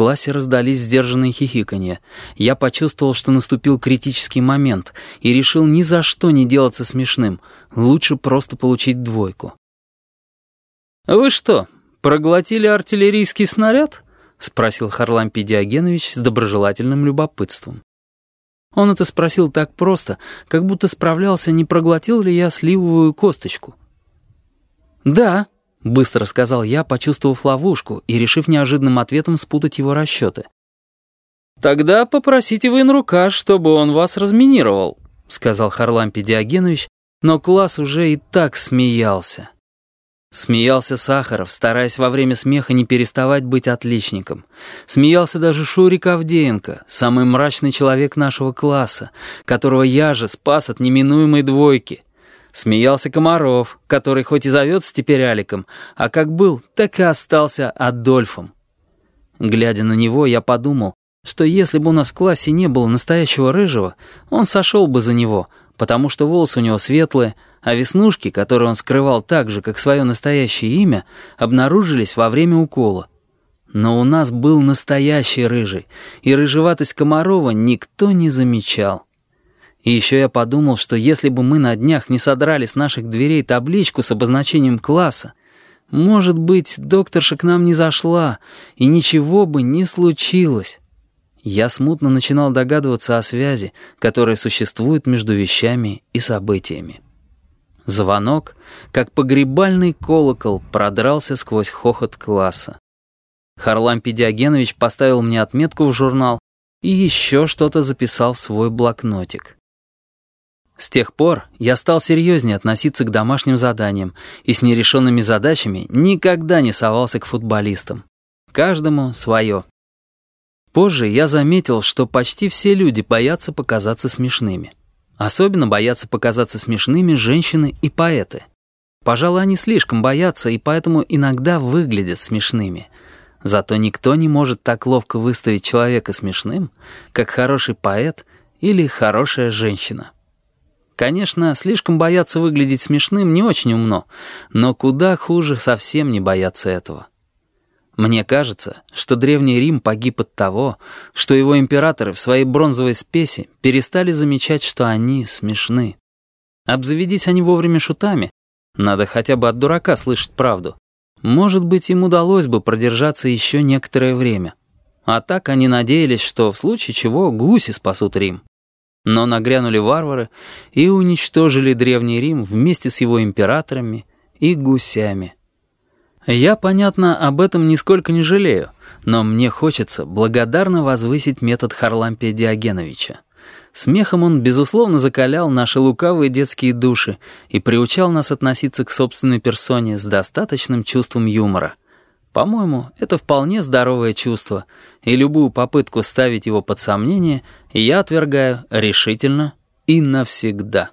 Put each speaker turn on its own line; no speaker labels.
классе раздались сдержанные хихиканье. Я почувствовал, что наступил критический момент, и решил ни за что не делаться смешным. Лучше просто получить двойку. «Вы что, проглотили артиллерийский снаряд?» — спросил Харлампий Диогенович с доброжелательным любопытством. Он это спросил так просто, как будто справлялся, не проглотил ли я сливовую косточку. «Да», — быстро сказал я, почувствовав ловушку и решив неожиданным ответом спутать его расчеты. «Тогда попросите военрука, чтобы он вас разминировал», — сказал Харлампий Диогенович, но класс уже и так смеялся. Смеялся Сахаров, стараясь во время смеха не переставать быть отличником. Смеялся даже Шурик Авдеенко, самый мрачный человек нашего класса, которого я же спас от неминуемой двойки. Смеялся Комаров, который хоть и зовется теперь Аликом, а как был, так и остался Адольфом. Глядя на него, я подумал, что если бы у нас в классе не было настоящего рыжего, он сошел бы за него, потому что волосы у него светлые, а веснушки, которые он скрывал так же, как свое настоящее имя, обнаружились во время укола. Но у нас был настоящий рыжий, и рыжеватость Комарова никто не замечал. И еще я подумал, что если бы мы на днях не содрали с наших дверей табличку с обозначением класса, может быть, докторша к нам не зашла, и ничего бы не случилось. Я смутно начинал догадываться о связи, которая существует между вещами и событиями. Звонок, как погребальный колокол, продрался сквозь хохот класса. Харлампий Диогенович поставил мне отметку в журнал и еще что-то записал в свой блокнотик. С тех пор я стал серьезнее относиться к домашним заданиям и с нерешенными задачами никогда не совался к футболистам. Каждому свое. Позже я заметил, что почти все люди боятся показаться смешными. Особенно боятся показаться смешными женщины и поэты. Пожалуй, они слишком боятся и поэтому иногда выглядят смешными. Зато никто не может так ловко выставить человека смешным, как хороший поэт или хорошая женщина. Конечно, слишком бояться выглядеть смешным не очень умно, но куда хуже совсем не бояться этого. Мне кажется, что Древний Рим погиб от того, что его императоры в своей бронзовой спеси перестали замечать, что они смешны. Обзаведись они вовремя шутами, надо хотя бы от дурака слышать правду. Может быть, им удалось бы продержаться еще некоторое время. А так они надеялись, что в случае чего гуси спасут Рим. Но нагрянули варвары и уничтожили Древний Рим вместе с его императорами и гусями. Я, понятно, об этом нисколько не жалею, но мне хочется благодарно возвысить метод Харлампия Диогеновича. Смехом он, безусловно, закалял наши лукавые детские души и приучал нас относиться к собственной персоне с достаточным чувством юмора. По-моему, это вполне здоровое чувство, и любую попытку ставить его под сомнение я отвергаю решительно и навсегда.